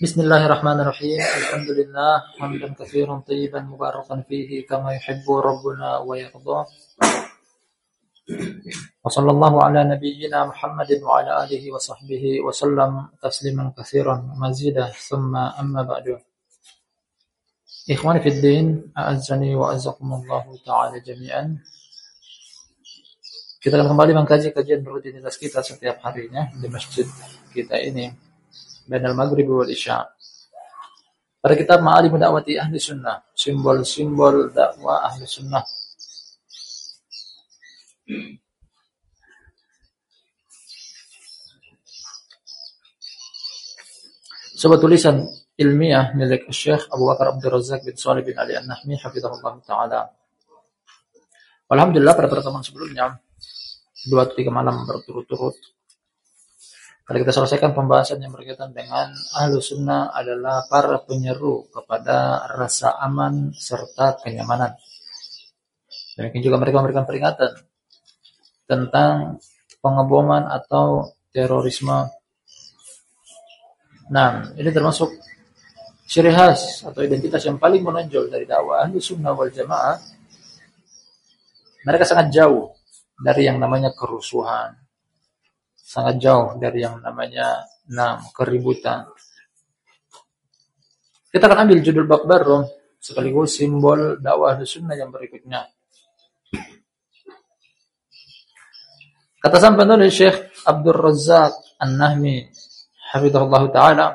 Bismillahirrahmanirrahim. Alhamdulillah hamdan katsiran thayyiban mubarakan fihi kama yuhibbu rabbuna wa yarda. Wa sallallahu ala nabiyyina Muhammadin wa ala alihi wa sahbihi wa sallam tasliman katsiran mazida thumma amma ba'du. Ikhwani fid din, a'azzani wa azzakumullah ta'ala jami'an. Kita akan kembali mengkaji kajian rutinitas kita setiap harinya di masjid kita ini bainal maghrib wal isya. Pada kitab Ma'alim Da'wati Ahli Sunnah, simbol-simbol dakwah Ahli Sunnah. Sebuah tulisan ilmiah milik Syekh Abu Bakar Abdul Razak bin Salih bin Ali An-Nahmi hafizahullah taala. Alhamdulillah pada pertemuan sebelumnya dua atau tiga malam berturut-turut. Kalau kita selesaikan pembahasan yang berkaitan dengan ahlu sunnah adalah para penyeru kepada rasa aman serta kenyamanan. Demikian juga mereka memberikan peringatan tentang pengeboman atau terorisme. Nah, ini termasuk ciri khas atau identitas yang paling menonjol dari dakwah ahlu sunnah wal jamaah. Mereka sangat jauh dari yang namanya kerusuhan. Sangat jauh dari yang namanya nam keributan. Kita akan ambil judul bab baru sekaligus simbol dakwah sunnah yang berikutnya. Kata sang penulis Syekh Abdul Razak An-Nahmi hafizahullah taala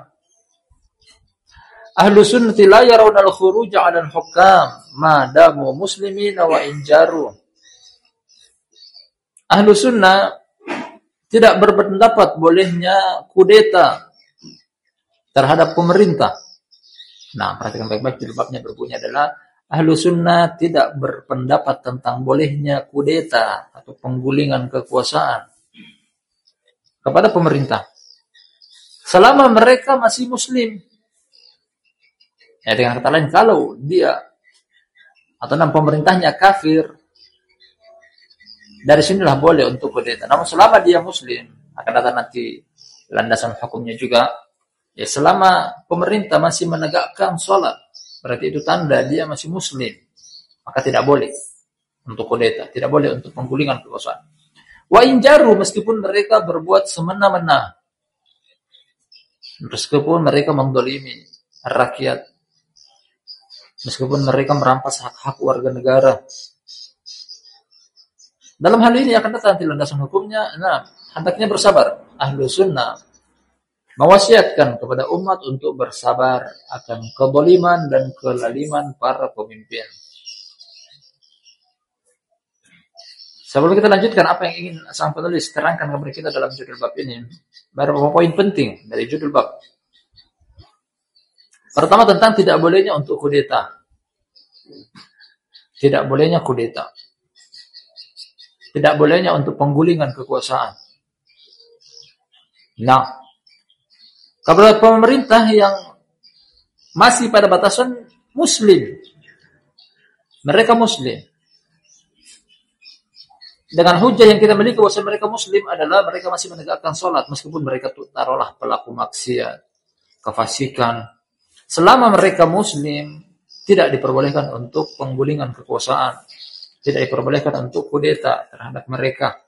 Ahlu sunnati la yarawna al-khuruj 'ala al-hukam ma damu muslimina wa injaru ahlu sunnah tidak berpendapat bolehnya kudeta terhadap pemerintah. Nah, perhatikan baik-baik jilbabnya berbunyi adalah ahlu sunnah tidak berpendapat tentang bolehnya kudeta atau penggulingan kekuasaan kepada pemerintah. Selama mereka masih muslim. Ya, dengan kata lain, kalau dia atau enam pemerintahnya kafir, dari sinilah boleh untuk kudeta. Namun selama dia muslim, akan datang nanti landasan hukumnya juga. Ya selama pemerintah masih menegakkan sholat, berarti itu tanda dia masih muslim. Maka tidak boleh untuk kudeta, tidak boleh untuk penggulingan kekuasaan. Wa injaru meskipun mereka berbuat semena-mena. Meskipun mereka mendolimi rakyat. Meskipun mereka merampas hak-hak warga negara dalam hal ini akan datang nanti landasan hukumnya. Nah, hendaknya bersabar. Ahlu sunnah mewasiatkan kepada umat untuk bersabar akan keboliman dan kelaliman para pemimpin. Sebelum kita lanjutkan apa yang ingin sang penulis terangkan kepada kita dalam judul bab ini, beberapa poin penting dari judul bab. Pertama tentang tidak bolehnya untuk kudeta. Tidak bolehnya kudeta. Tidak bolehnya untuk penggulingan kekuasaan. Nah, kepada pemerintah yang masih pada batasan muslim. Mereka muslim. Dengan hujah yang kita miliki bahwa mereka muslim adalah mereka masih menegakkan sholat meskipun mereka taruhlah pelaku maksiat, kefasikan. Selama mereka muslim, tidak diperbolehkan untuk penggulingan kekuasaan tidak diperbolehkan untuk kudeta terhadap mereka.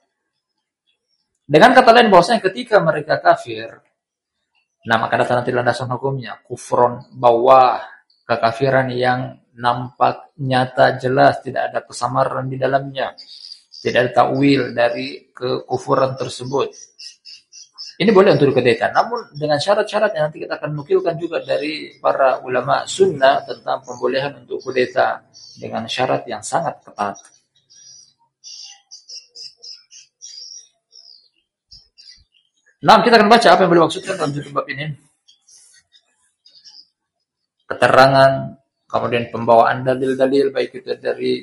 Dengan kata lain bahwasanya ketika mereka kafir, nah maka datang nanti landasan hukumnya. Kufron bawah kekafiran yang nampak nyata jelas tidak ada kesamaran di dalamnya. Tidak ada takwil dari kekufuran tersebut ini boleh untuk kudeta namun dengan syarat-syarat yang nanti kita akan nukilkan juga dari para ulama sunnah tentang pembolehan untuk kudeta dengan syarat yang sangat ketat. Nah, kita akan baca apa yang beliau maksudkan dalam judul bab ini. Keterangan, kemudian pembawaan dalil-dalil baik itu dari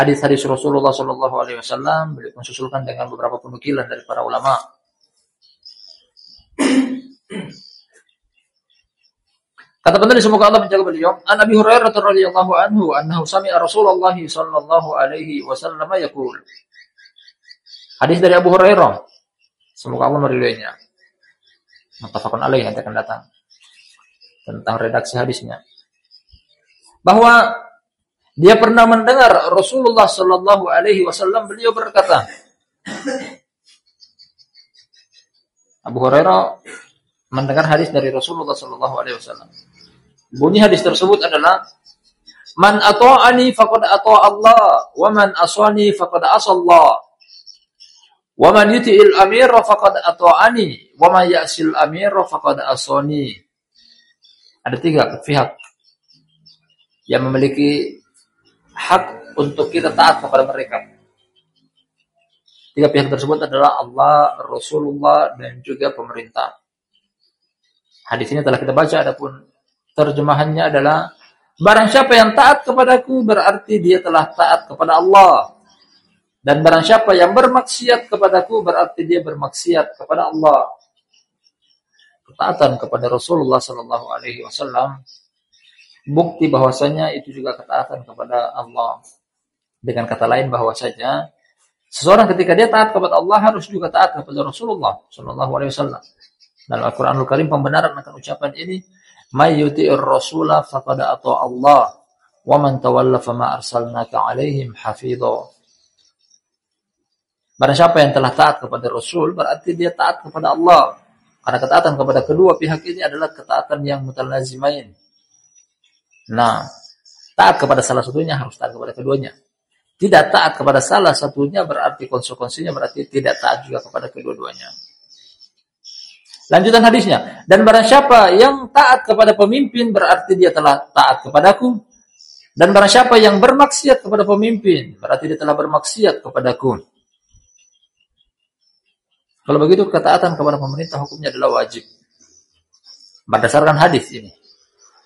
hadis-hadis Rasulullah Shallallahu Alaihi Wasallam beliau mensusulkan dengan beberapa penukilan dari para ulama. Kata penulis semoga Allah menjaga beliau. An Abi Hurairah radhiyallahu anhu annahu sami'a Rasulullah sallallahu alaihi wasallam yaqul. Hadis dari Abu Hurairah. Semoga Allah meridainya. Muttafaqun alaih nanti akan datang. tentang redaksi hadisnya. Bahwa dia pernah mendengar Rasulullah Shallallahu Alaihi Wasallam beliau berkata, Abu Hurairah mendengar hadis dari Rasulullah Shallallahu Alaihi Wasallam. Bunyi hadis tersebut adalah Man ato'ani faqad ato'a Allah wa man aswani faqad asallah wa man yuti'il amira faqad ato'ani wa man ya'sil amira faqad asani. Ada tiga pihak yang memiliki hak untuk kita taat kepada mereka. Tiga pihak tersebut adalah Allah, Rasulullah dan juga pemerintah hadis ini telah kita baca adapun terjemahannya adalah Barang siapa yang taat kepadaku berarti dia telah taat kepada Allah. Dan barang siapa yang bermaksiat kepadaku berarti dia bermaksiat kepada Allah. Ketaatan kepada Rasulullah Sallallahu Alaihi Wasallam bukti bahwasanya itu juga ketaatan kepada Allah. Dengan kata lain bahwasanya seseorang ketika dia taat kepada Allah harus juga taat kepada Rasulullah Sallallahu Alaihi Wasallam. Dalam Al-Quranul Karim pembenaran akan ucapan ini may yuti'ir rasula faqad ata Allah wa man tawalla fama arsalnaka alaihim hafidha Barang siapa yang telah taat kepada Rasul berarti dia taat kepada Allah. Karena ketaatan kepada kedua pihak ini adalah ketaatan yang mutalazimain. Nah, taat kepada salah satunya harus taat kepada keduanya. Tidak taat kepada salah satunya berarti konsekuensinya berarti tidak taat juga kepada kedua-duanya. Lanjutan hadisnya. Dan barang siapa yang taat kepada pemimpin berarti dia telah taat kepadaku. Dan barang siapa yang bermaksiat kepada pemimpin berarti dia telah bermaksiat kepadaku. Kalau begitu ketaatan kepada pemerintah hukumnya adalah wajib. Berdasarkan hadis ini.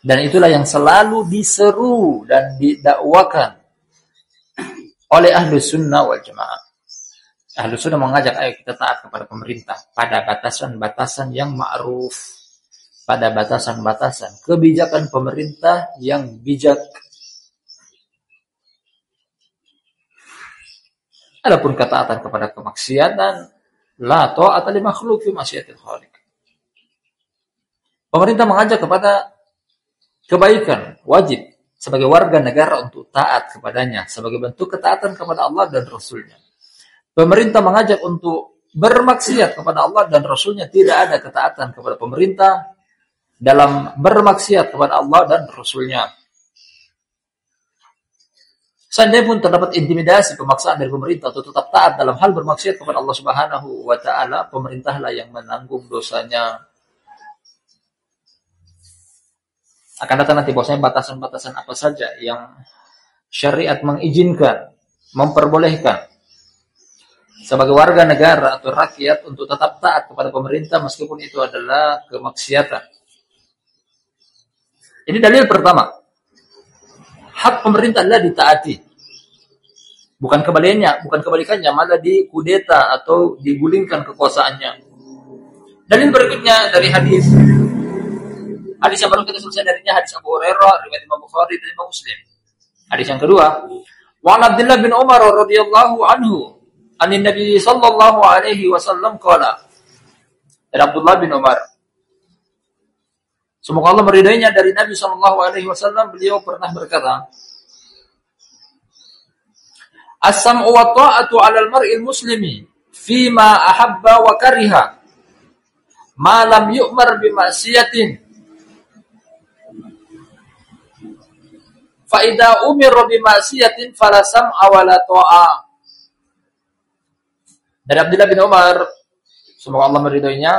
Dan itulah yang selalu diseru dan didakwakan oleh ahlu sunnah wal jamaah. Ahlu sunnah mengajak ayo kita taat kepada pemerintah pada batasan-batasan yang ma'ruf. Pada batasan-batasan kebijakan pemerintah yang bijak. Adapun ketaatan kepada kemaksiatan, la ta'ata li makhluk fi masyiatil khaliq. Pemerintah mengajak kepada kebaikan, wajib sebagai warga negara untuk taat kepadanya sebagai bentuk ketaatan kepada Allah dan Rasulnya. Pemerintah mengajak untuk bermaksiat kepada Allah dan Rasulnya tidak ada ketaatan kepada pemerintah dalam bermaksiat kepada Allah dan Rasulnya. Seandainya pun terdapat intimidasi pemaksaan dari pemerintah untuk tetap taat dalam hal bermaksiat kepada Allah Subhanahu wa taala, pemerintahlah yang menanggung dosanya. Akan datang nanti bahwasanya batasan-batasan apa saja yang syariat mengizinkan, memperbolehkan sebagai warga negara atau rakyat untuk tetap taat kepada pemerintah meskipun itu adalah kemaksiatan. Ini dalil pertama. Hak pemerintah adalah ditaati. Bukan kebalikannya, bukan kebalikannya, malah dikudeta atau digulingkan kekuasaannya. Dalil berikutnya dari hadis. Hadis yang baru kita selesai darinya hadis Abu Hurairah, riwayat Imam Bukhari dan Imam Muslim. Hadis yang kedua, Wa Abdullah bin Umar radhiyallahu anhu Anin Nabi sallallahu alaihi wasallam qala. Dari Abdullah bin Umar. Semoga Allah meridainya dari Nabi sallallahu alaihi wasallam beliau pernah berkata, As-sam'u wa ta'atu 'alal mar'il muslimi fima ahabba wa kariha ma lam yu'mar bi ma'siyatin fa idza umira bi ma'siyatin fala sam'a wa la ta'a dari Abdullah bin Umar, semoga Allah meridhoinya,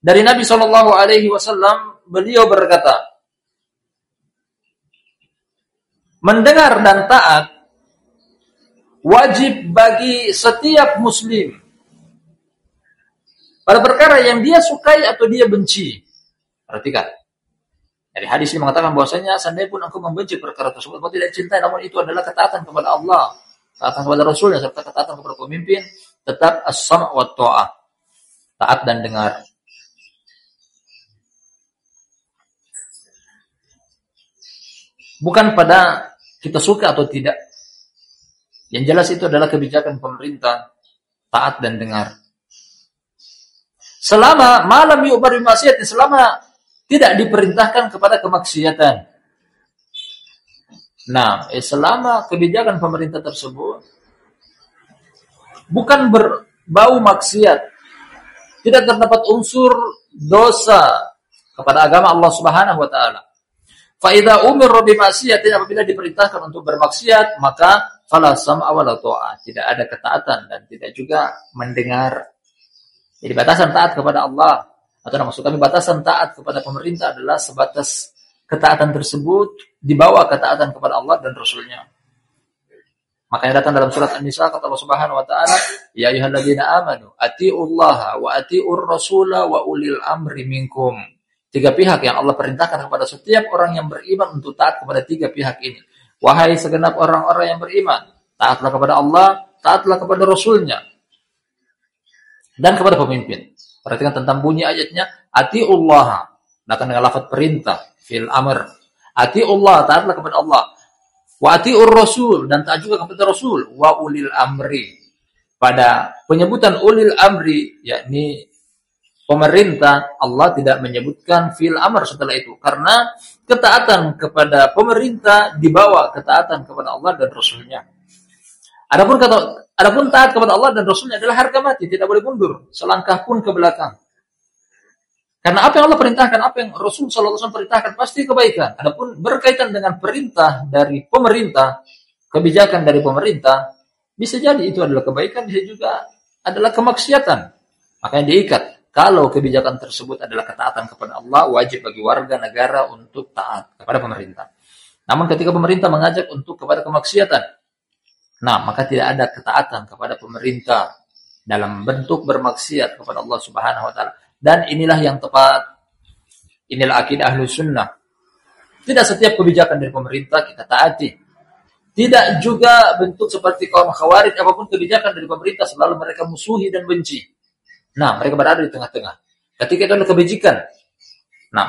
dari Nabi Shallallahu Alaihi Wasallam beliau berkata, mendengar dan taat wajib bagi setiap Muslim pada perkara yang dia sukai atau dia benci. Perhatikan. Dari hadis ini mengatakan bahwasanya seandainya pun aku membenci perkara tersebut, aku tidak cinta, namun itu adalah ketaatan kepada Allah ketaatan kepada Rasulnya serta ketaatan kepada pemimpin tetap as-sam' wa ta'ah. Taat dan dengar. Bukan pada kita suka atau tidak. Yang jelas itu adalah kebijakan pemerintah taat dan dengar. Selama malam yu'bar maksiat selama tidak diperintahkan kepada kemaksiatan. Nah, eh, selama kebijakan pemerintah tersebut bukan berbau maksiat, tidak terdapat unsur dosa kepada agama Allah Subhanahu wa taala. Fa idza umira bi maksiatin apabila diperintahkan untuk bermaksiat, maka fala sam'a wala Tidak ada ketaatan dan tidak juga mendengar. Jadi batasan taat kepada Allah atau maksud kami batasan taat kepada pemerintah adalah sebatas ketaatan tersebut di bawah ketaatan kepada Allah dan Rasulnya. Makanya datang dalam surat An-Nisa kata Allah Subhanahu wa taala, "Ya ayyuhalladzina amanu atiullaha wa atiur rasula wa ulil amri minkum." Tiga pihak yang Allah perintahkan kepada setiap orang yang beriman untuk taat kepada tiga pihak ini. Wahai segenap orang-orang yang beriman, taatlah kepada Allah, taatlah kepada Rasulnya, dan kepada pemimpin. Perhatikan tentang bunyi ayatnya. Ati'ullah. Datang dengan lafaz perintah. Fil amr. Ati'ullah. Taatlah kepada Allah. Wa ati'ur rasul. Dan taat juga kepada Rasul. Wa ulil amri. Pada penyebutan ulil amri. yakni pemerintah. Allah tidak menyebutkan fil amr setelah itu. Karena ketaatan kepada pemerintah dibawa ketaatan kepada Allah dan Rasulnya. Adapun kata Adapun taat kepada Allah dan Rasulnya adalah harga mati, tidak boleh mundur selangkah pun ke belakang. Karena apa yang Allah perintahkan, apa yang Rasul SAW perintahkan pasti kebaikan. Adapun berkaitan dengan perintah dari pemerintah, kebijakan dari pemerintah, bisa jadi itu adalah kebaikan, bisa juga adalah kemaksiatan. Makanya diikat. Kalau kebijakan tersebut adalah ketaatan kepada Allah, wajib bagi warga negara untuk taat kepada pemerintah. Namun ketika pemerintah mengajak untuk kepada kemaksiatan, Nah, maka tidak ada ketaatan kepada pemerintah dalam bentuk bermaksiat kepada Allah Subhanahu wa taala. Dan inilah yang tepat. Inilah akidah ahlu sunnah. Tidak setiap kebijakan dari pemerintah kita taati. Tidak juga bentuk seperti kaum khawarij apa pun kebijakan dari pemerintah selalu mereka musuhi dan benci. Nah, mereka berada di tengah-tengah. Ketika itu adalah kebijakan. Nah,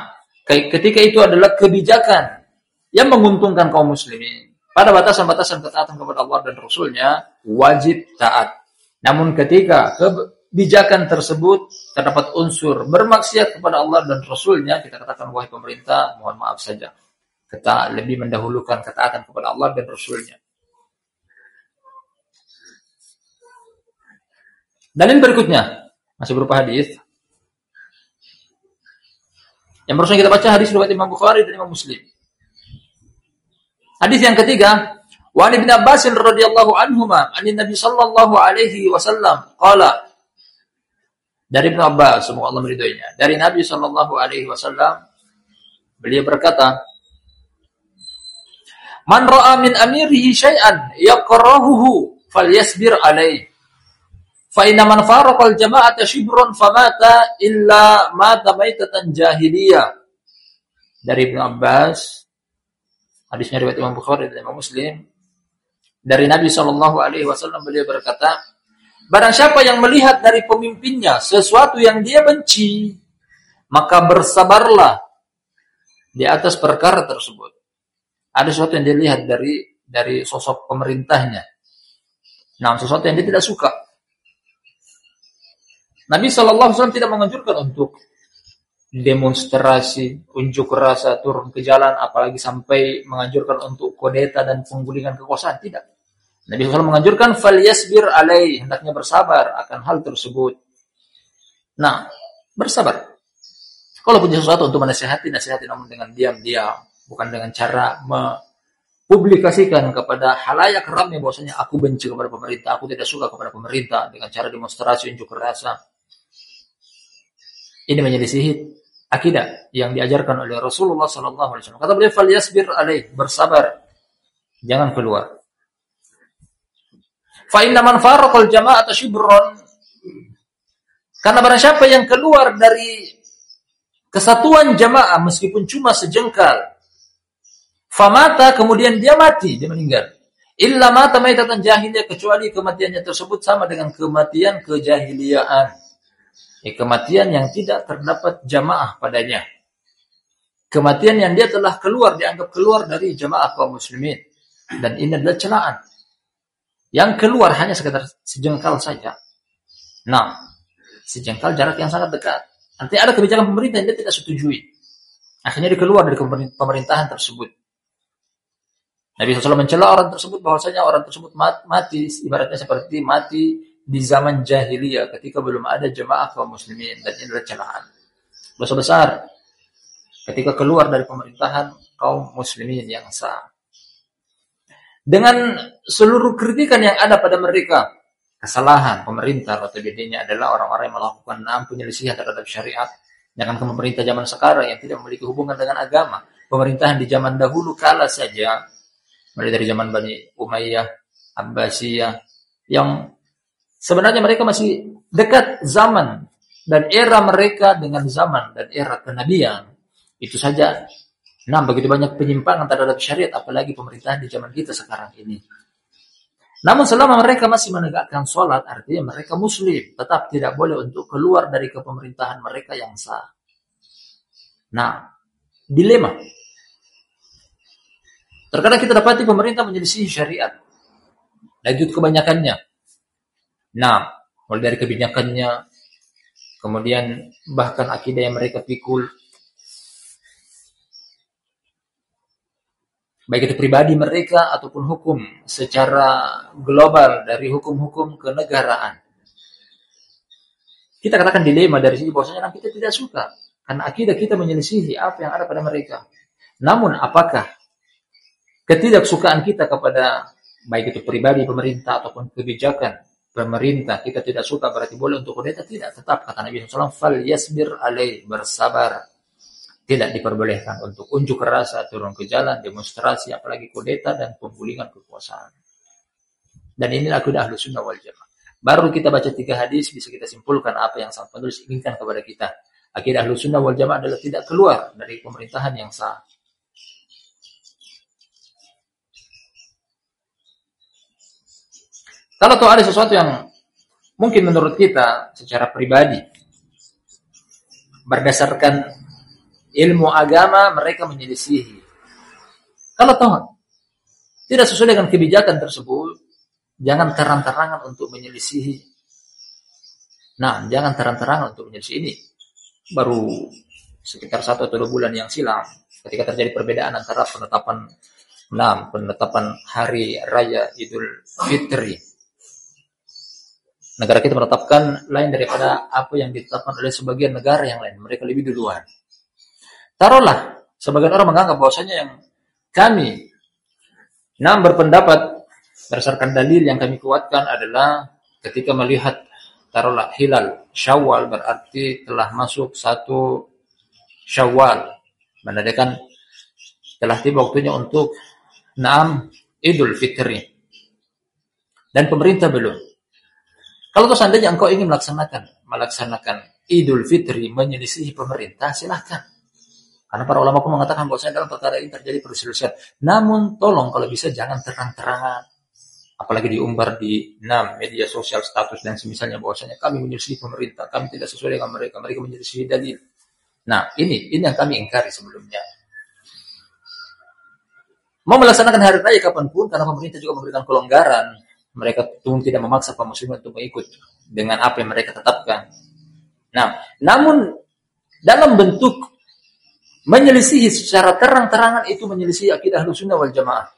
ketika itu adalah kebijakan yang menguntungkan kaum muslimin pada batasan-batasan ketaatan kepada Allah dan Rasulnya wajib taat. Namun ketika kebijakan tersebut terdapat unsur bermaksiat kepada Allah dan Rasulnya, kita katakan wahai pemerintah, mohon maaf saja. Kita lebih mendahulukan ketaatan kepada Allah dan Rasulnya. Dalil berikutnya masih berupa hadis. Yang barusan kita baca hadis riwayat Imam Bukhari dan Imam Muslim. Hadis yang ketiga, wa Ibn Abbas radhiyallahu anhuma, an Nabi sallallahu alaihi wasallam qala dari Ibn Abbas, semoga Allah meridhoinya. Dari Nabi sallallahu alaihi wasallam beliau berkata, Man ra'a min amirihi syai'an yakrahuhu falyasbir alaihi. Fa inna man faraqal jama'ata shibran famata illa mata maitatan jahiliyah. Dari Ibn Abbas Hadisnya riwayat Imam Bukhari dan Imam Muslim. Dari Nabi Shallallahu Alaihi Wasallam beliau berkata, Barang siapa yang melihat dari pemimpinnya sesuatu yang dia benci, maka bersabarlah di atas perkara tersebut. Ada sesuatu yang dilihat dari dari sosok pemerintahnya. Nah, sesuatu yang dia tidak suka. Nabi Wasallam tidak menganjurkan untuk demonstrasi, unjuk rasa, turun ke jalan, apalagi sampai menganjurkan untuk kodeta dan penggulingan kekuasaan. Tidak. Nabi SAW menganjurkan fal yasbir alaih, hendaknya bersabar akan hal tersebut. Nah, bersabar. Kalau punya sesuatu untuk menasihati, nasihati namun dengan diam-diam, bukan dengan cara mempublikasikan kepada halayak ramai bahwasanya aku benci kepada pemerintah, aku tidak suka kepada pemerintah dengan cara demonstrasi unjuk rasa. Ini menyelisihi akidah yang diajarkan oleh Rasulullah sallallahu alaihi wasallam. Kata beliau falyasbir alaih, bersabar. Jangan keluar. Fa inna man faraqal jama'ata karena barang siapa yang keluar dari kesatuan jamaah meskipun cuma sejengkal famata kemudian dia mati, dia meninggal. Illa mata maitatan jahiliyah kecuali kematiannya tersebut sama dengan kematian kejahiliaan ya, kematian yang tidak terdapat jamaah padanya. Kematian yang dia telah keluar, dianggap keluar dari jamaah kaum muslimin. Dan ini adalah celaan. Yang keluar hanya sekedar sejengkal saja. Nah, sejengkal jarak yang sangat dekat. Nanti ada kebijakan pemerintah yang dia tidak setujui. Akhirnya dia keluar dari pemerintahan tersebut. Nabi SAW mencela orang tersebut bahwasanya orang tersebut mati ibaratnya seperti mati di zaman jahiliyah ketika belum ada jemaah kaum muslimin dan ini adalah celaan. Dosa besar ketika keluar dari pemerintahan kaum muslimin yang sah. Dengan seluruh kritikan yang ada pada mereka, kesalahan pemerintah atau bedanya adalah orang-orang yang melakukan enam penyelisihan terhadap syariat. Jangan ke pemerintah zaman sekarang yang tidak memiliki hubungan dengan agama. Pemerintahan di zaman dahulu kala saja mulai dari zaman Bani Umayyah, Abbasiyah, yang sebenarnya mereka masih dekat zaman dan era mereka dengan zaman dan era kenabian. Itu saja. Nah, begitu banyak penyimpangan terhadap syariat, apalagi pemerintahan di zaman kita sekarang ini. Namun selama mereka masih menegakkan sholat, artinya mereka muslim. Tetap tidak boleh untuk keluar dari kepemerintahan mereka yang sah. Nah, dilema. Terkadang kita dapati pemerintah menyelisih syariat. Lanjut kebanyakannya. Nah, mulai dari kebijakannya, kemudian bahkan akidah yang mereka pikul. Baik itu pribadi mereka ataupun hukum secara global dari hukum-hukum kenegaraan. Kita katakan dilema dari sini bahwasanya kita tidak suka karena akidah kita menyelisihi apa yang ada pada mereka. Namun apakah ketidaksukaan kita kepada baik itu pribadi pemerintah ataupun kebijakan pemerintah kita tidak suka berarti boleh untuk kudeta tidak tetap kata Nabi SAW fal yasbir alaih bersabar tidak diperbolehkan untuk unjuk rasa turun ke jalan demonstrasi apalagi kudeta dan penggulingan kekuasaan. Dan inilah akidah ahlu sunnah wal jamaah. Baru kita baca tiga hadis bisa kita simpulkan apa yang sang penulis inginkan kepada kita. Akidah ahlu sunnah wal jamaah adalah tidak keluar dari pemerintahan yang sah. Kalau tuh ada sesuatu yang mungkin menurut kita secara pribadi berdasarkan ilmu agama mereka menyelisihi. Kalau toh tidak sesuai dengan kebijakan tersebut, jangan terang-terangan untuk menyelisihi. Nah, jangan terang-terangan untuk menyelisihi ini. Baru sekitar satu atau dua bulan yang silam, ketika terjadi perbedaan antara penetapan enam penetapan hari raya Idul Fitri negara kita menetapkan lain daripada apa yang ditetapkan oleh sebagian negara yang lain. Mereka lebih duluan. Taruhlah, sebagian orang menganggap bahwasanya yang kami enam berpendapat berdasarkan dalil yang kami kuatkan adalah ketika melihat taruhlah hilal syawal berarti telah masuk satu syawal. Menandakan telah tiba waktunya untuk enam idul fitri. Dan pemerintah belum. Kalau seandainya engkau ingin melaksanakan melaksanakan Idul Fitri menyelisihi pemerintah, silahkan. Karena para ulama pun mengatakan bahwasanya dalam perkara ini terjadi perselisihan. Namun tolong kalau bisa jangan terang-terangan. Apalagi diumbar di enam media sosial status dan semisalnya bahwasanya kami menyelisihi pemerintah, kami tidak sesuai dengan mereka, mereka menyelisihi dalil. Nah, ini ini yang kami ingkari sebelumnya. Mau melaksanakan hari raya kapan pun, karena pemerintah juga memberikan kelonggaran, mereka pun tidak memaksa kaum muslimin untuk mengikut dengan apa yang mereka tetapkan. Nah, namun dalam bentuk menyelisihi secara terang-terangan itu menyelisihi akidah sunnah wal jamaah.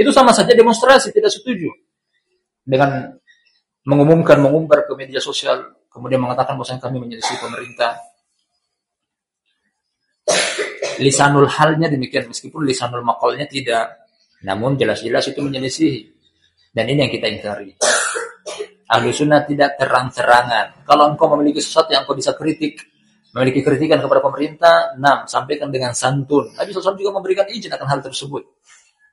Itu sama saja demonstrasi tidak setuju dengan mengumumkan mengumbar ke media sosial kemudian mengatakan bahwa kami menyelisihi pemerintah. Lisanul halnya demikian meskipun lisanul makolnya tidak. Namun jelas-jelas itu menyelisihi. Dan ini yang kita ingkari. Ahlu sunnah tidak terang-terangan. Kalau engkau memiliki sesuatu yang engkau bisa kritik, memiliki kritikan kepada pemerintah, enam, sampaikan dengan santun. Nabi SAW juga memberikan izin akan hal tersebut.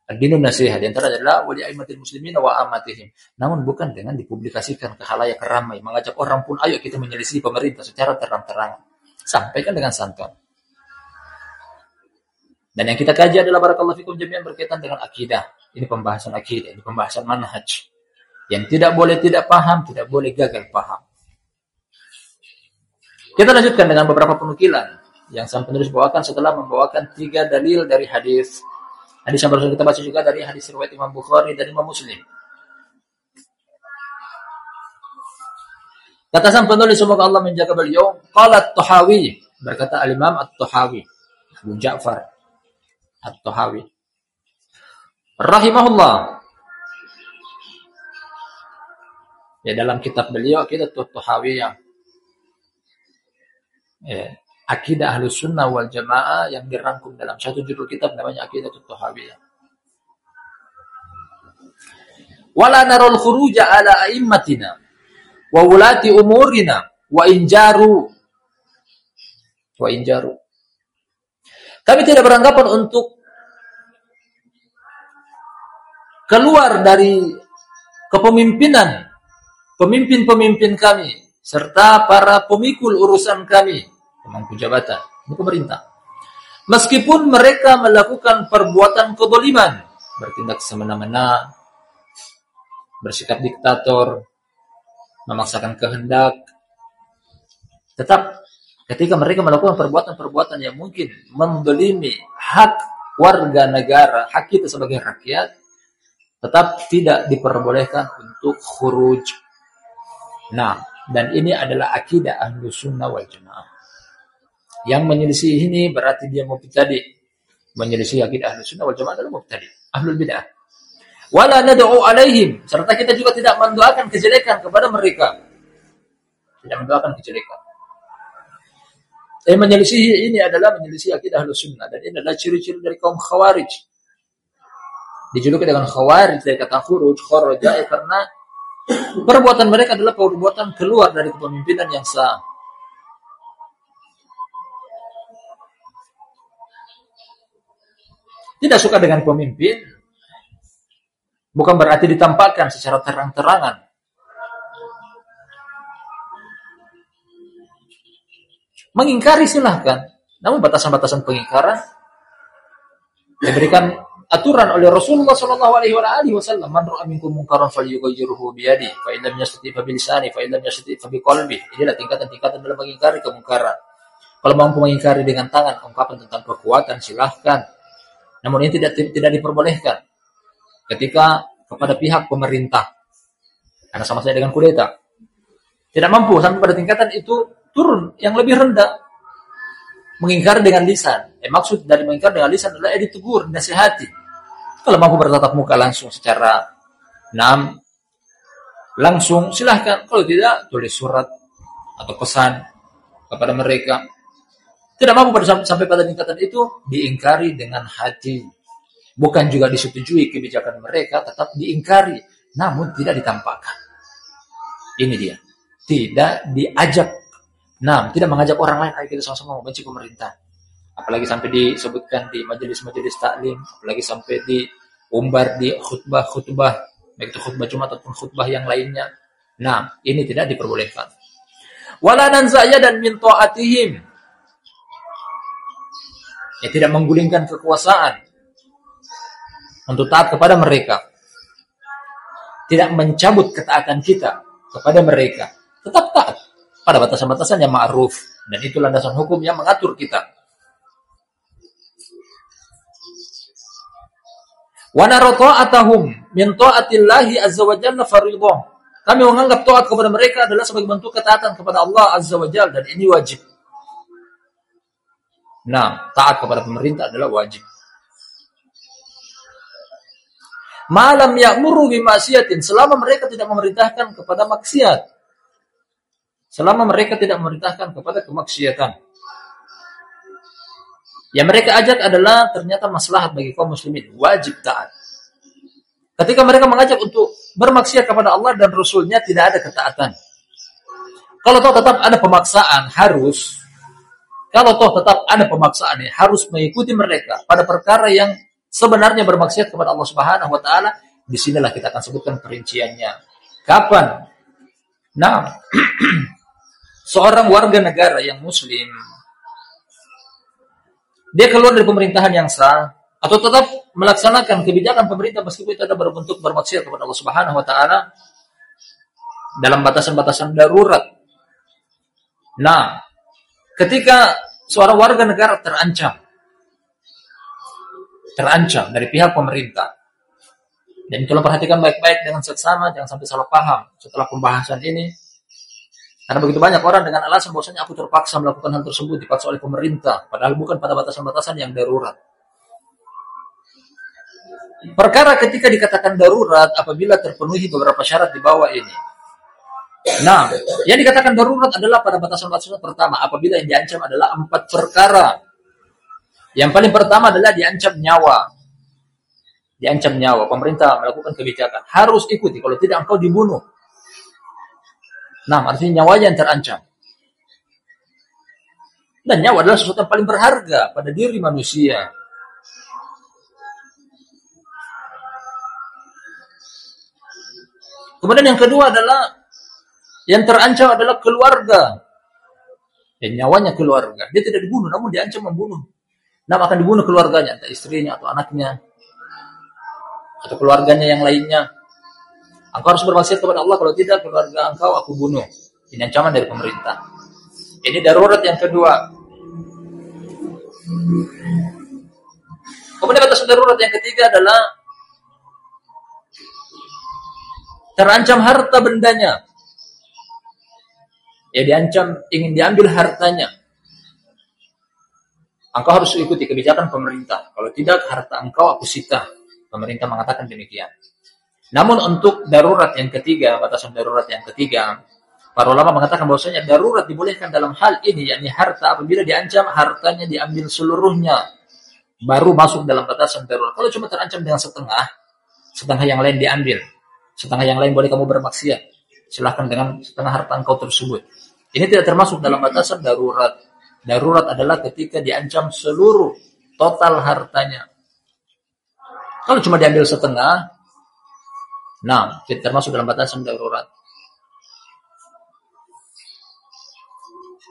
Adinun nasihat yang antara adalah wali aimatil muslimin wa amatihim. Namun bukan dengan dipublikasikan ke halayak ramai, mengajak orang pun ayo kita menyelisih pemerintah secara terang-terangan. Sampaikan dengan santun. Dan yang kita kaji adalah barakallahu fikum jami'an berkaitan dengan akidah. Ini pembahasan akidah, ini pembahasan manhaj. Yang tidak boleh tidak paham, tidak boleh gagal paham. Kita lanjutkan dengan beberapa penukilan yang sang penulis bawakan setelah membawakan tiga dalil dari hadis. Hadis yang baru kita baca juga dari hadis riwayat Imam Bukhari dan Imam Muslim. Kata sang penulis semoga Allah menjaga beliau, qalat Tuhawi berkata Al-Imam At-Tahawi, Abu Ja'far At-Tahawi. Rahimahullah. Ya dalam kitab beliau kita At-Tahawiyah. Ya, akidah Ahlus Sunnah wal Jamaah yang dirangkum dalam satu judul kitab namanya Akidah At-Tahawiyah. Wala narul khuruja ala a'immatina wa wulati umurina wa injaru wa injaru. Kami tidak beranggapan untuk keluar dari kepemimpinan pemimpin-pemimpin kami serta para pemikul urusan kami, pemangku jabatan, ini pemerintah. Meskipun mereka melakukan perbuatan kedoliman, bertindak semena-mena, bersikap diktator, memaksakan kehendak. Tetap ketika mereka melakukan perbuatan-perbuatan yang mungkin mendolimi hak warga negara, hak kita sebagai rakyat, tetap tidak diperbolehkan untuk khuruj. Nah, dan ini adalah akidah ahlu sunnah wal jamaah. Yang menyelisih ini berarti dia mau tadi. Menyelisih akidah ahlu sunnah wal jamaah adalah tadi. Ahlul bid'ah wala nad'u alaihim serta kita juga tidak mendoakan kejelekan kepada mereka tidak mendoakan kejelekan Eh menyelisih ini adalah menyelisih akidah sunnah dan ini adalah ciri-ciri dari kaum khawarij dijuluki dengan khawarij dari kata khuruj kharaja karena perbuatan mereka adalah perbuatan keluar dari kepemimpinan yang sah tidak suka dengan pemimpin Bukan berarti ditampakkan secara terang-terangan. Mengingkari silahkan. Namun batasan-batasan pengingkaran diberikan aturan oleh Rasulullah Shallallahu Alaihi Wasallam. Man ra'a minkum munkaran falyughayyirhu bi yadihi, fa in lam yastati fa fa in. Inilah tingkatan-tingkatan dalam mengingkari kemungkaran. Kalau mampu mengingkari dengan tangan, ungkapan tentang kekuatan silahkan. Namun ini tidak tidak diperbolehkan ketika kepada pihak pemerintah. Karena sama saja dengan kudeta. Tidak mampu sampai pada tingkatan itu turun yang lebih rendah. Mengingkar dengan lisan. Eh, maksud dari mengingkar dengan lisan adalah eh, ditegur, nasihati. Kalau mampu bertatap muka langsung secara enam, langsung silahkan. Kalau tidak, tulis surat atau pesan kepada mereka. Tidak mampu sampai pada tingkatan itu, diingkari dengan hati bukan juga disetujui kebijakan mereka, tetap diingkari, namun tidak ditampakkan. Ini dia. Tidak diajak. Nah, tidak mengajak orang lain, ayo kita sama-sama membenci pemerintah. Apalagi sampai disebutkan di majelis-majelis taklim, apalagi sampai di umbar di khutbah-khutbah, baik itu khutbah Jumat ataupun khutbah yang lainnya. Nah, ini tidak diperbolehkan. Wala nanzaya dan min ta'atihim. Ya, tidak menggulingkan kekuasaan untuk taat kepada mereka. Tidak mencabut ketaatan kita kepada mereka. Tetap taat pada batasan-batasan yang ma'ruf. Dan itu landasan hukum yang mengatur kita. Wa nara ta'atahum min ta'atillahi azza wa jalla. Kami menganggap taat kepada mereka adalah sebagai bentuk ketaatan kepada Allah azza wa jalla dan ini wajib. Nah, taat kepada pemerintah adalah wajib. Malam ya'muru bima'siyatin selama mereka tidak memerintahkan kepada maksiat. Selama mereka tidak memerintahkan kepada kemaksiatan. Yang mereka ajak adalah ternyata maslahat bagi kaum muslimin, wajib taat. Ketika mereka mengajak untuk bermaksiat kepada Allah dan Rasulnya tidak ada ketaatan. Kalau toh tetap ada pemaksaan, harus. Kalau toh tetap ada pemaksaan, harus mengikuti mereka pada perkara yang sebenarnya bermaksiat kepada Allah Subhanahu wa taala, di sinilah kita akan sebutkan perinciannya. Kapan? Nah, seorang warga negara yang muslim dia keluar dari pemerintahan yang sah atau tetap melaksanakan kebijakan pemerintah meskipun itu ada berbentuk bermaksiat kepada Allah Subhanahu wa taala dalam batasan-batasan darurat. Nah, ketika seorang warga negara terancam terancam dari pihak pemerintah. Dan tolong perhatikan baik-baik dengan seksama, jangan sampai salah paham setelah pembahasan ini. Karena begitu banyak orang dengan alasan bahwasanya aku terpaksa melakukan hal tersebut dipaksa oleh pemerintah, padahal bukan pada batasan-batasan yang darurat. Perkara ketika dikatakan darurat apabila terpenuhi beberapa syarat di bawah ini. Nah, yang dikatakan darurat adalah pada batasan-batasan pertama apabila yang diancam adalah empat perkara. Yang paling pertama adalah diancam nyawa. Diancam nyawa. Pemerintah melakukan kebijakan. Harus ikuti. Kalau tidak engkau dibunuh. Nah, artinya nyawanya yang terancam. Dan nyawa adalah sesuatu yang paling berharga pada diri manusia. Kemudian yang kedua adalah yang terancam adalah keluarga. Dan nyawanya keluarga. Dia tidak dibunuh, namun diancam membunuh. Nah, akan dibunuh keluarganya, entah istrinya atau anaknya, atau keluarganya yang lainnya. Engkau harus berwasiat kepada Allah kalau tidak keluarga engkau aku bunuh. Ini ancaman dari pemerintah. Ini darurat yang kedua. Kemudian batas darurat yang ketiga adalah terancam harta bendanya. Ya diancam ingin diambil hartanya. Engkau harus ikuti kebijakan pemerintah. Kalau tidak harta engkau aku sita. Pemerintah mengatakan demikian. Namun untuk darurat yang ketiga, batasan darurat yang ketiga, para ulama mengatakan bahwasanya darurat dibolehkan dalam hal ini, yakni harta apabila diancam hartanya diambil seluruhnya, baru masuk dalam batasan darurat. Kalau cuma terancam dengan setengah, setengah yang lain diambil, setengah yang lain boleh kamu bermaksiat, silahkan dengan setengah harta engkau tersebut. Ini tidak termasuk dalam batasan darurat. Darurat adalah ketika diancam seluruh total hartanya. Kalau cuma diambil setengah, Nah, termasuk dalam batasan darurat.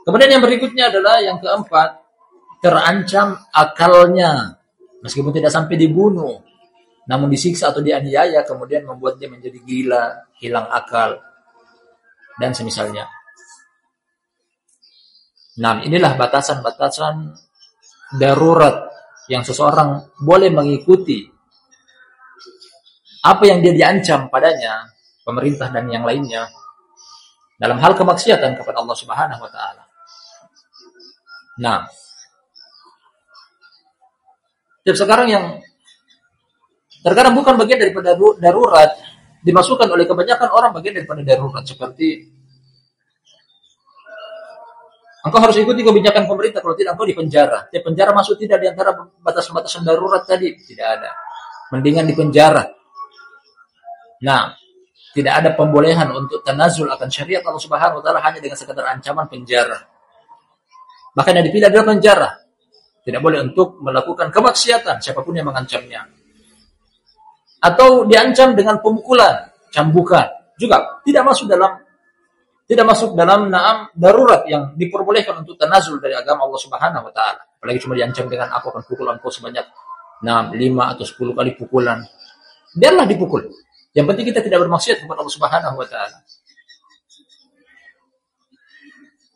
Kemudian yang berikutnya adalah yang keempat, terancam akalnya. Meskipun tidak sampai dibunuh, namun disiksa atau dianiaya kemudian membuat dia menjadi gila, hilang akal, dan semisalnya. Nah, inilah batasan-batasan darurat yang seseorang boleh mengikuti apa yang dia diancam padanya, pemerintah dan yang lainnya, dalam hal kemaksiatan kepada Allah Subhanahu wa taala. Nah, dan sekarang yang terkadang bukan bagian daripada darurat dimasukkan oleh kebanyakan orang bagian daripada darurat seperti engkau harus ikuti kebijakan pemerintah kalau tidak engkau di penjara. Di penjara masuk tidak di antara batasan-batasan darurat tadi, tidak ada. Mendingan di penjara. Nah, tidak ada pembolehan untuk tanazul akan syariat Allah Subhanahu wa taala hanya dengan sekadar ancaman penjara. Bahkan yang dipilih adalah penjara. Tidak boleh untuk melakukan kemaksiatan siapa pun yang mengancamnya. Atau diancam dengan pemukulan, cambukan. Juga tidak masuk dalam tidak masuk dalam naam darurat yang diperbolehkan untuk tanazul dari agama Allah Subhanahu wa taala. Apalagi cuma diancam dengan aku akan pukul engkau sebanyak 6, 5 atau 10 kali pukulan. Biarlah dipukul. Yang penting kita tidak bermaksiat kepada Allah Subhanahu wa taala.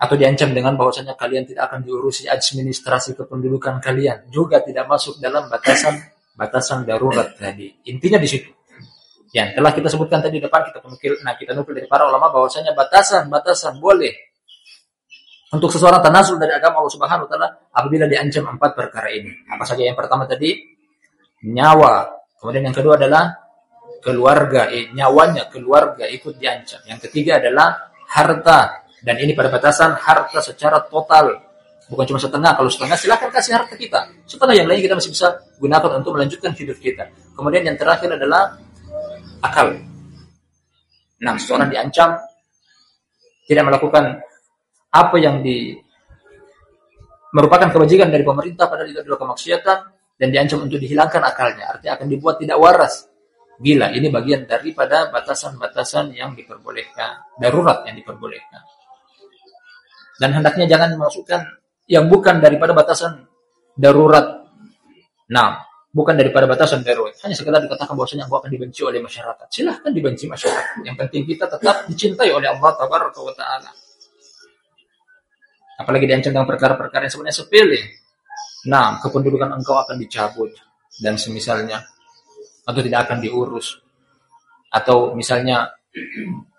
Atau diancam dengan bahwasanya kalian tidak akan diurusi administrasi kependudukan kalian, juga tidak masuk dalam batasan batasan darurat tadi. Intinya di situ. Yang telah kita sebutkan tadi di depan kita nukil, nah kita nukil dari para ulama bahwasanya batasan-batasan boleh untuk seseorang tanasul dari agama Allah Subhanahu wa taala apabila diancam empat perkara ini. Apa saja yang pertama tadi? Nyawa. Kemudian yang kedua adalah keluarga, eh, nyawanya keluarga ikut diancam. Yang ketiga adalah harta. Dan ini pada batasan harta secara total. Bukan cuma setengah. Kalau setengah silahkan kasih harta kita. Setengah yang lain kita masih bisa gunakan untuk melanjutkan hidup kita. Kemudian yang terakhir adalah akal. Nah, seorang diancam tidak melakukan apa yang di merupakan kewajiban dari pemerintah pada itu adalah kemaksiatan dan diancam untuk dihilangkan akalnya. Artinya akan dibuat tidak waras gila. Ini bagian daripada batasan-batasan yang diperbolehkan, darurat yang diperbolehkan. Dan hendaknya jangan memasukkan yang bukan daripada batasan darurat. Nah, bukan daripada batasan darurat. Hanya sekedar dikatakan bahwasanya aku akan dibenci oleh masyarakat. Silahkan dibenci masyarakat. Yang penting kita tetap dicintai oleh Allah Taala. Apalagi diancam dengan perkara-perkara yang sebenarnya sepele. Nah, kependudukan engkau akan dicabut dan semisalnya atau tidak akan diurus. Atau misalnya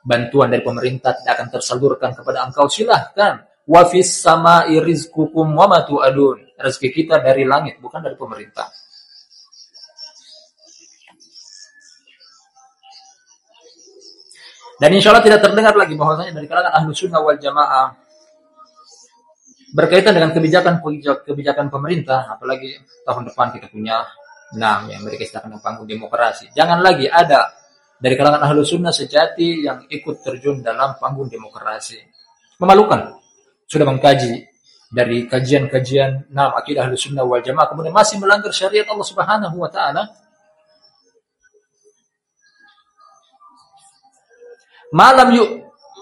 bantuan dari pemerintah tidak akan tersalurkan kepada engkau silahkan. Wafis sama rizqukum wa ma adun rezeki kita dari langit bukan dari pemerintah. Dan insya Allah tidak terdengar lagi bahwasanya dari kalangan ahlu sunnah wal jamaah berkaitan dengan kebijakan kebijakan pemerintah apalagi tahun depan kita punya nah yang mereka istilahkan panggung demokrasi jangan lagi ada dari kalangan ahlu sunnah sejati yang ikut terjun dalam panggung demokrasi. Memalukan. Sudah mengkaji dari kajian-kajian enam akidah ahlu sunnah wal jamaah kemudian masih melanggar syariat Allah subhanahu wa ta'ala. Malam yuk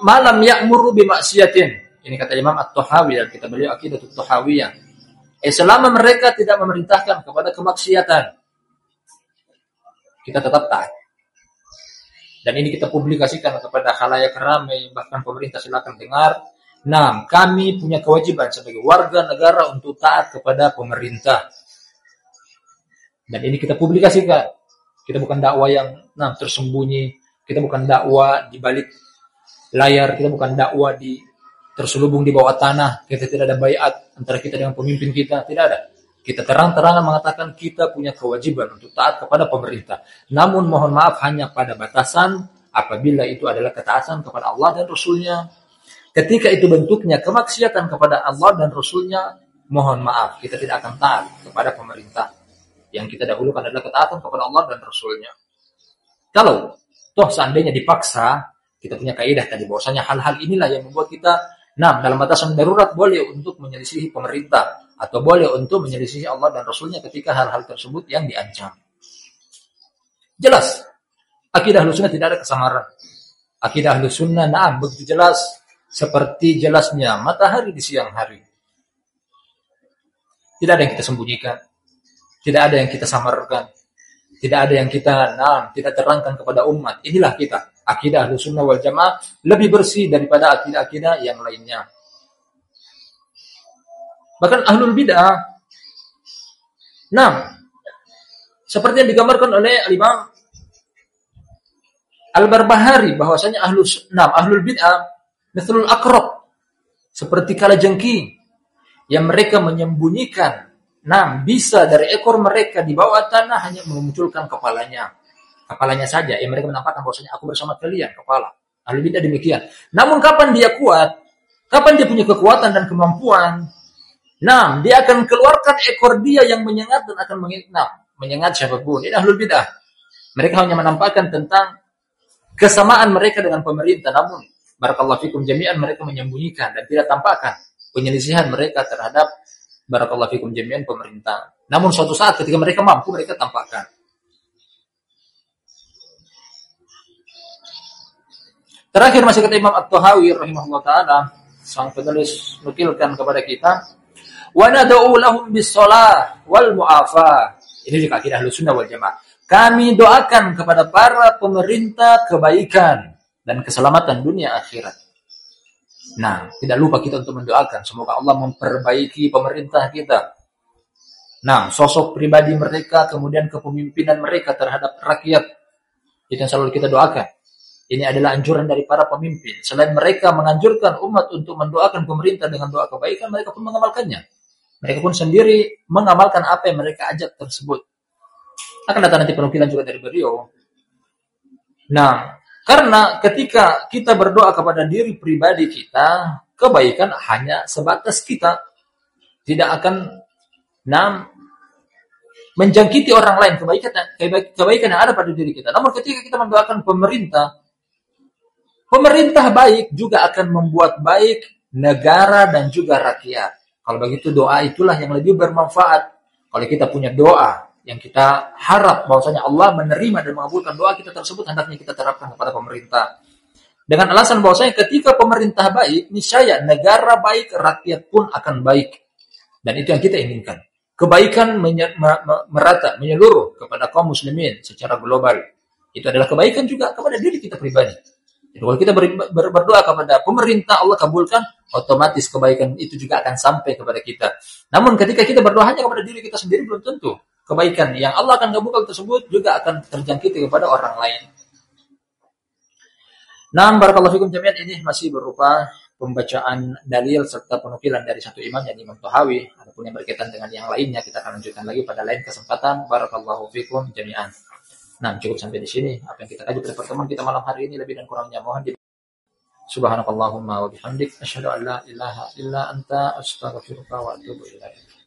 malam ya'muru bimaksiatin. Ini kata Imam At-Tahawi kitab beliau Akidah At-Tahawiyah. Eh selama mereka tidak memerintahkan kepada kemaksiatan, kita tetap taat. Dan ini kita publikasikan kepada halayak ramai, bahkan pemerintah silakan dengar. Nah, kami punya kewajiban sebagai warga negara untuk taat kepada pemerintah. Dan ini kita publikasikan. Kita bukan dakwah yang nah, tersembunyi. Kita bukan dakwah di balik layar. Kita bukan dakwah di terselubung di bawah tanah. Kita tidak ada bayat antara kita dengan pemimpin kita. Tidak ada. Kita terang-terangan mengatakan kita punya kewajiban untuk taat kepada pemerintah. Namun mohon maaf hanya pada batasan apabila itu adalah ketaatan kepada Allah dan Rasulnya. Ketika itu bentuknya kemaksiatan kepada Allah dan Rasulnya, mohon maaf kita tidak akan taat kepada pemerintah. Yang kita dahulukan adalah ketaatan kepada Allah dan Rasulnya. Kalau toh seandainya dipaksa, kita punya kaidah tadi bahwasanya hal-hal inilah yang membuat kita Nah, dalam batasan darurat boleh untuk menyelisihi pemerintah atau boleh untuk menyelisihi Allah dan Rasulnya ketika hal-hal tersebut yang diancam. Jelas, akidah sunnah tidak ada kesamaran. Akidah sunnah, nah begitu jelas seperti jelasnya matahari di siang hari. Tidak ada yang kita sembunyikan, tidak ada yang kita samarkan, tidak ada yang kita nah, tidak terangkan kepada umat. Inilah kita akidah sunnah wal jamaah lebih bersih daripada akidah-akidah yang lainnya. Bahkan ahlul bid'ah. Nah, seperti yang digambarkan oleh Imam Al-Barbahari bahwasanya ahlus nah, ahlul bid'ah mithlul akrab seperti kala jengking yang mereka menyembunyikan. Nah bisa dari ekor mereka di bawah tanah hanya memunculkan kepalanya. Kepalanya saja. Yang mereka menampakkan bahwasanya aku bersama kalian kepala. Ahli bidah demikian. Namun kapan dia kuat? Kapan dia punya kekuatan dan kemampuan nah dia akan keluarkan ekor dia yang menyengat dan akan menyengat nah, menyengat siapa pun. Ini ahlul bidah. Mereka hanya menampakkan tentang kesamaan mereka dengan pemerintah. Namun barakallahu fikum jami'an mereka menyembunyikan dan tidak tampakkan penyelisihan mereka terhadap barakallahu fikum jami'an pemerintah. Namun suatu saat ketika mereka mampu mereka tampakkan. Terakhir masih kata Imam At-Tahawi rahimahullah taala sang penulis nukilkan kepada kita wa lahum wal mu'afa. Ini juga akidah Ahlussunnah wal Jamaah. Kami doakan kepada para pemerintah kebaikan dan keselamatan dunia akhirat. Nah, tidak lupa kita untuk mendoakan semoga Allah memperbaiki pemerintah kita. Nah, sosok pribadi mereka kemudian kepemimpinan mereka terhadap rakyat itu yang selalu kita doakan. Ini adalah anjuran dari para pemimpin. Selain mereka menganjurkan umat untuk mendoakan pemerintah dengan doa kebaikan, mereka pun mengamalkannya. Mereka pun sendiri mengamalkan apa yang mereka ajak tersebut. Akan datang nanti penukilan juga dari beliau. Nah, karena ketika kita berdoa kepada diri pribadi kita, kebaikan hanya sebatas kita. Tidak akan nam menjangkiti orang lain kebaikan kebaikan yang ada pada diri kita. Namun ketika kita mendoakan pemerintah, Pemerintah baik juga akan membuat baik negara dan juga rakyat. Kalau begitu doa itulah yang lebih bermanfaat. Kalau kita punya doa yang kita harap bahwasanya Allah menerima dan mengabulkan doa kita tersebut hendaknya kita terapkan kepada pemerintah. Dengan alasan bahwasanya ketika pemerintah baik, niscaya negara baik, rakyat pun akan baik. Dan itu yang kita inginkan. Kebaikan merata, menyeluruh kepada kaum muslimin secara global. Itu adalah kebaikan juga kepada diri kita pribadi. Jadi kalau kita ber, ber, berdoa kepada pemerintah, Allah kabulkan, otomatis kebaikan itu juga akan sampai kepada kita. Namun ketika kita berdoa hanya kepada diri kita sendiri, belum tentu. Kebaikan yang Allah akan kabulkan tersebut juga akan terjangkiti kepada orang lain. Nah, barakallahu fikum jami'an ini masih berupa pembacaan dalil serta penukilan dari satu imam yang Imam Tahawi. Adapun yang berkaitan dengan yang lainnya kita akan lanjutkan lagi pada lain kesempatan. Barakallahu fikum jami'an. Nah, cukup sampai di sini apa yang kita kaji pada pertemuan kita malam hari ini lebih dan kurangnya mohon di Subhanakallahumma wa bihamdik asyhadu an la ilaha illa anta astaghfiruka wa atubu ilaik.